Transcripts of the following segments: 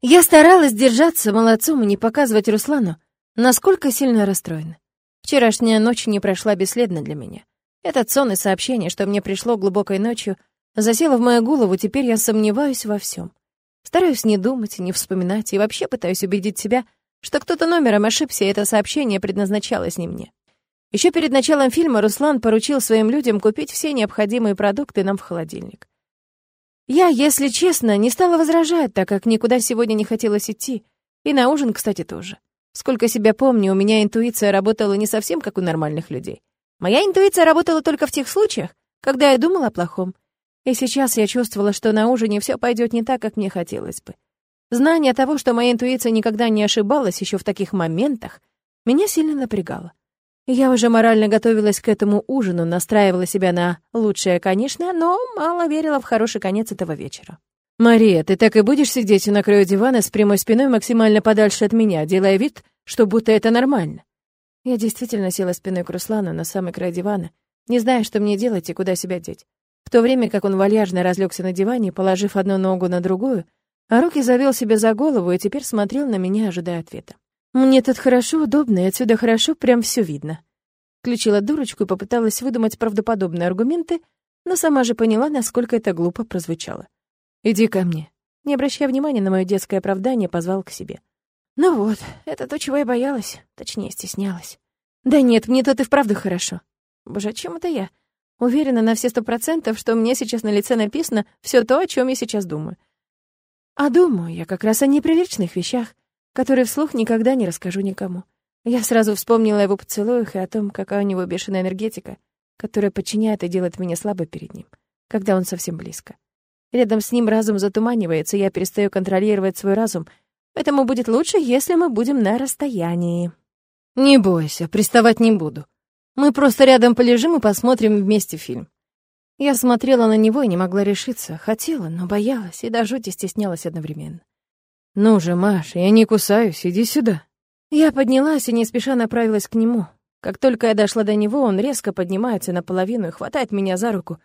Я старалась держаться молодцом и не показывать Руслану, насколько сильно расстроена. Вчерашняя ночь не прошла бесследно для меня. Этот сон и сообщение, что мне пришло глубокой ночью, засело в мою голову, теперь я сомневаюсь во всем. Стараюсь не думать, не вспоминать и вообще пытаюсь убедить себя, что кто-то номером ошибся, и это сообщение предназначалось не мне. Еще перед началом фильма Руслан поручил своим людям купить все необходимые продукты нам в холодильник. Я, если честно, не стала возражать, так как никуда сегодня не хотелось идти. И на ужин, кстати, тоже. Сколько себя помню, у меня интуиция работала не совсем как у нормальных людей. Моя интуиция работала только в тех случаях, когда я думала о плохом. И сейчас я чувствовала, что на ужине все пойдет не так, как мне хотелось бы. Знание того, что моя интуиция никогда не ошибалась еще в таких моментах, меня сильно напрягало. Я уже морально готовилась к этому ужину, настраивала себя на лучшее, конечно, но мало верила в хороший конец этого вечера. «Мария, ты так и будешь сидеть на краю дивана с прямой спиной максимально подальше от меня, делая вид, что будто это нормально?» Я действительно села спиной к Руслану на самый край дивана, не зная, что мне делать и куда себя деть. В то время как он вальяжно разлегся на диване, положив одну ногу на другую, а руки завел себе за голову и теперь смотрел на меня, ожидая ответа. Мне тут хорошо, удобно, и отсюда хорошо, прям все видно. Включила дурочку и попыталась выдумать правдоподобные аргументы, но сама же поняла, насколько это глупо прозвучало. «Иди ко мне». Не обращая внимания на мое детское оправдание, позвал к себе. Ну вот, это то, чего я боялась, точнее, стеснялась. Да нет, мне тут и вправду хорошо. Боже, о чем это я? Уверена на все сто процентов, что у меня сейчас на лице написано все то, о чем я сейчас думаю. А думаю я как раз о неприличных вещах, который вслух никогда не расскажу никому. Я сразу вспомнила его поцелуях и о том, какая у него бешеная энергетика, которая подчиняет и делает меня слабой перед ним, когда он совсем близко. Рядом с ним разум затуманивается, я перестаю контролировать свой разум, поэтому будет лучше, если мы будем на расстоянии. Не бойся, приставать не буду. Мы просто рядом полежим и посмотрим вместе фильм. Я смотрела на него и не могла решиться. Хотела, но боялась и до жути стеснялась одновременно. «Ну же, Маша, я не кусаюсь, иди сюда». Я поднялась и не спеша направилась к нему. Как только я дошла до него, он резко поднимается наполовину и хватает меня за руку,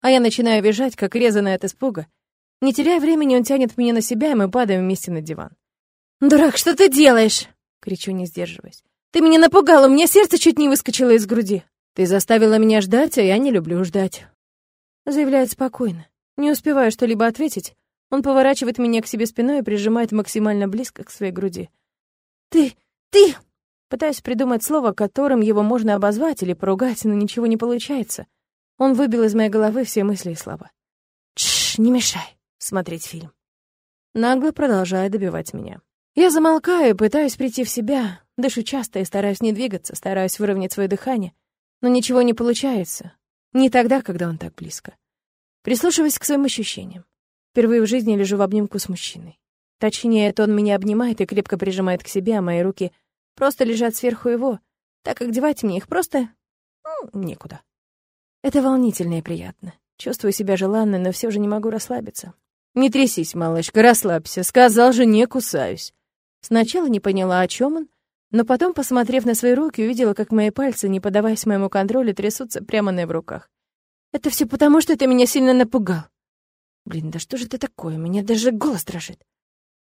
а я начинаю бежать, как резаная от испуга. Не теряя времени, он тянет меня на себя, и мы падаем вместе на диван. «Дурак, что ты делаешь?» — кричу, не сдерживаясь. «Ты меня напугала, у меня сердце чуть не выскочило из груди. Ты заставила меня ждать, а я не люблю ждать». Заявляет спокойно. Не успеваю что-либо ответить, он поворачивает меня к себе спиной и прижимает максимально близко к своей груди. «Ты... ты...» Пытаюсь придумать слово, которым его можно обозвать или поругать, но ничего не получается. Он выбил из моей головы все мысли и слова. «Тш, не мешай смотреть фильм». Нагло продолжая добивать меня. Я замолкаю, пытаюсь прийти в себя, дышу часто и стараюсь не двигаться, стараюсь выровнять свое дыхание, но ничего не получается. Не тогда, когда он так близко. Прислушиваясь к своим ощущениям. Впервые в жизни лежу в обнимку с мужчиной. Точнее, это он меня обнимает и крепко прижимает к себе, а мои руки просто лежат сверху его, так как девать мне их просто... Ну, некуда. Это волнительно и приятно. Чувствую себя желанной, но все же не могу расслабиться. «Не трясись, малышка, расслабься. Сказал же, не кусаюсь». Сначала не поняла, о чем он, но потом, посмотрев на свои руки, увидела, как мои пальцы, не подаваясь моему контролю, трясутся прямо на его руках. «Это все потому, что ты меня сильно напугал. Блин, да что же это такое? Меня даже голос дрожит.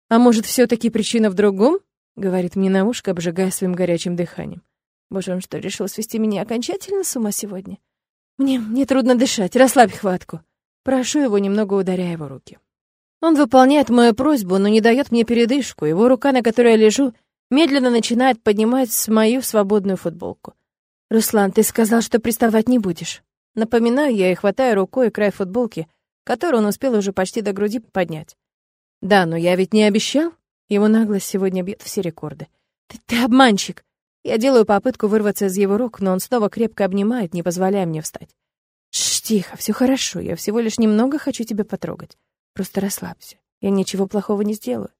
А может, все таки причина в другом? Говорит мне на ушко, обжигая своим горячим дыханием. Боже, он что, решил свести меня окончательно с ума сегодня? Мне, мне трудно дышать, расслабь хватку. Прошу его, немного ударяя его руки. Он выполняет мою просьбу, но не дает мне передышку. Его рука, на которой я лежу, медленно начинает поднимать мою свободную футболку. «Руслан, ты сказал, что приставать не будешь». Напоминаю я и хватаю рукой край футболки, которую он успел уже почти до груди поднять. Да, но я ведь не обещал. Его наглость сегодня бьет все рекорды. Ты, ты обманщик. Я делаю попытку вырваться из его рук, но он снова крепко обнимает, не позволяя мне встать. Шш, тихо, все хорошо. Я всего лишь немного хочу тебя потрогать. Просто расслабься. Я ничего плохого не сделаю.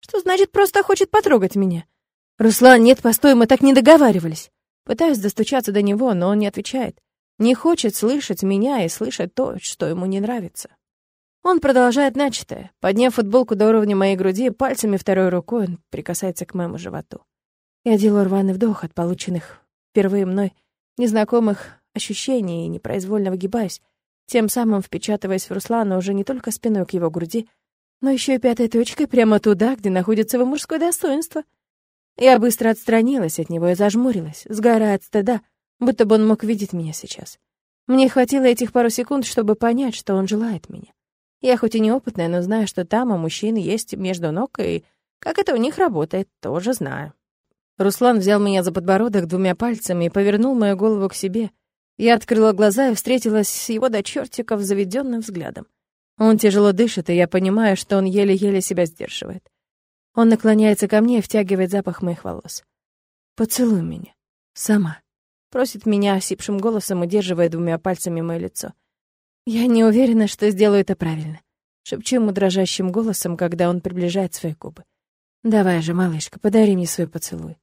Что значит просто хочет потрогать меня? Руслан, нет, постой, мы так не договаривались. Пытаюсь достучаться до него, но он не отвечает. Не хочет слышать меня и слышать то, что ему не нравится. Он продолжает начатое. Подняв футболку до уровня моей груди, пальцами второй рукой он прикасается к моему животу. Я делаю рваный вдох от полученных впервые мной незнакомых ощущений и непроизвольно выгибаюсь, тем самым впечатываясь в Руслана уже не только спиной к его груди, но еще и пятой точкой прямо туда, где находится его мужское достоинство. Я быстро отстранилась от него и зажмурилась, сгорая от стыда, будто бы он мог видеть меня сейчас. Мне хватило этих пару секунд, чтобы понять, что он желает меня. Я хоть и неопытная, но знаю, что там у мужчин есть между ног, и как это у них работает, тоже знаю. Руслан взял меня за подбородок двумя пальцами и повернул мою голову к себе. Я открыла глаза и встретилась с его до чертиков заведенным взглядом. Он тяжело дышит, и я понимаю, что он еле-еле себя сдерживает. Он наклоняется ко мне и втягивает запах моих волос. «Поцелуй меня. Сама». Просит меня осипшим голосом, удерживая двумя пальцами мое лицо. Я не уверена, что сделаю это правильно. Шепчу ему дрожащим голосом, когда он приближает свои губы. «Давай же, малышка, подари мне свой поцелуй».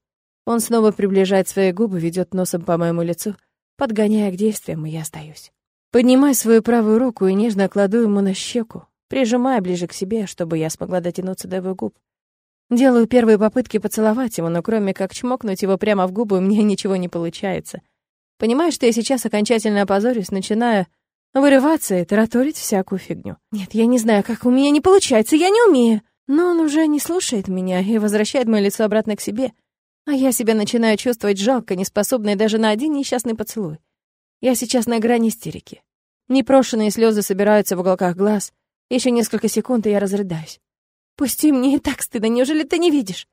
Он снова приближает свои губы, ведет носом по моему лицу, подгоняя к действиям, и я остаюсь. Поднимаю свою правую руку и нежно кладу ему на щеку, прижимая ближе к себе, чтобы я смогла дотянуться до его губ. Делаю первые попытки поцеловать его, но кроме как чмокнуть его прямо в губы, у меня ничего не получается. Понимаю, что я сейчас окончательно опозорюсь, начинаю вырываться и тараторить всякую фигню. Нет, я не знаю, как у меня не получается, я не умею. Но он уже не слушает меня и возвращает мое лицо обратно к себе — а я себя начинаю чувствовать жалко, неспособной даже на один несчастный поцелуй. Я сейчас на грани истерики. Непрошенные слезы собираются в уголках глаз. Еще несколько секунд, и я разрыдаюсь. «Пусти, мне и так стыдно, неужели ты не видишь?»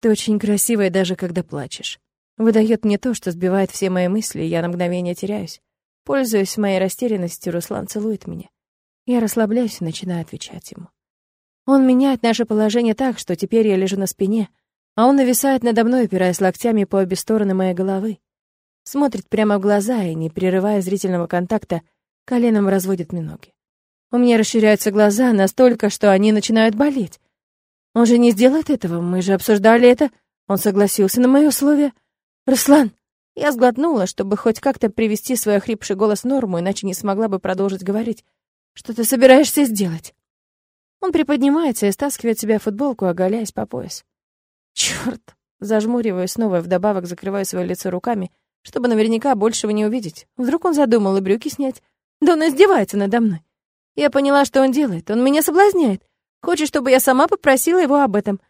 «Ты очень красивая, даже когда плачешь». Выдает мне то, что сбивает все мои мысли, и я на мгновение теряюсь. Пользуясь моей растерянностью, Руслан целует меня. Я расслабляюсь и начинаю отвечать ему. Он меняет наше положение так, что теперь я лежу на спине — а он нависает надо мной, опираясь локтями по обе стороны моей головы. Смотрит прямо в глаза и, не прерывая зрительного контакта, коленом разводит мне ноги. У меня расширяются глаза настолько, что они начинают болеть. Он же не сделает этого, мы же обсуждали это. Он согласился на мои условия. «Руслан!» Я сглотнула, чтобы хоть как-то привести свой охрипший голос в норму, иначе не смогла бы продолжить говорить. «Что ты собираешься сделать?» Он приподнимается и стаскивает себя футболку, оголяясь по пояс. Черт! Зажмуриваю снова и вдобавок закрываю свое лицо руками, чтобы наверняка большего не увидеть. Вдруг он задумал и брюки снять. Да он издевается надо мной. Я поняла, что он делает. Он меня соблазняет. Хочет, чтобы я сама попросила его об этом.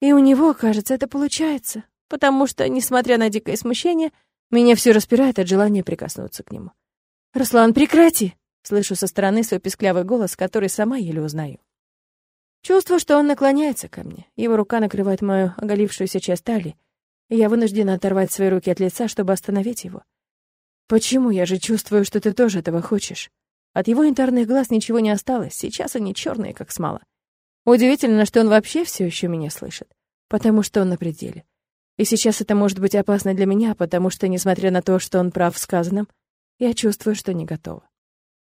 И у него, кажется, это получается. Потому что, несмотря на дикое смущение, меня все распирает от желания прикоснуться к нему. «Руслан, прекрати!» Слышу со стороны свой песклявый голос, который сама еле узнаю. Чувствую, что он наклоняется ко мне. Его рука накрывает мою оголившуюся часть талии, и я вынуждена оторвать свои руки от лица, чтобы остановить его. «Почему? Я же чувствую, что ты тоже этого хочешь». От его янтарных глаз ничего не осталось, сейчас они черные, как смола. Удивительно, что он вообще все еще меня слышит, потому что он на пределе. И сейчас это может быть опасно для меня, потому что, несмотря на то, что он прав в сказанном, я чувствую, что не готова.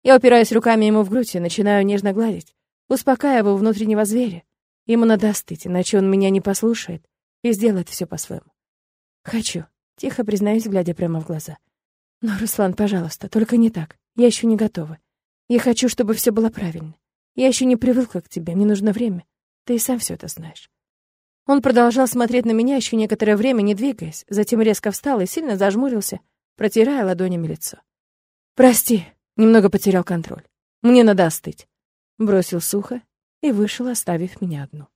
Я упираюсь руками ему в грудь и начинаю нежно гладить. Успокаиваю внутреннего зверя. Ему надо остыть, иначе он меня не послушает и сделает все по-своему. Хочу. Тихо признаюсь, глядя прямо в глаза. Но, Руслан, пожалуйста, только не так. Я еще не готова. Я хочу, чтобы все было правильно. Я еще не привыкла к тебе, мне нужно время. Ты и сам все это знаешь. Он продолжал смотреть на меня еще некоторое время, не двигаясь, затем резко встал и сильно зажмурился, протирая ладонями лицо. «Прости», — немного потерял контроль. «Мне надо остыть». Бросил сухо и вышел, оставив меня одну.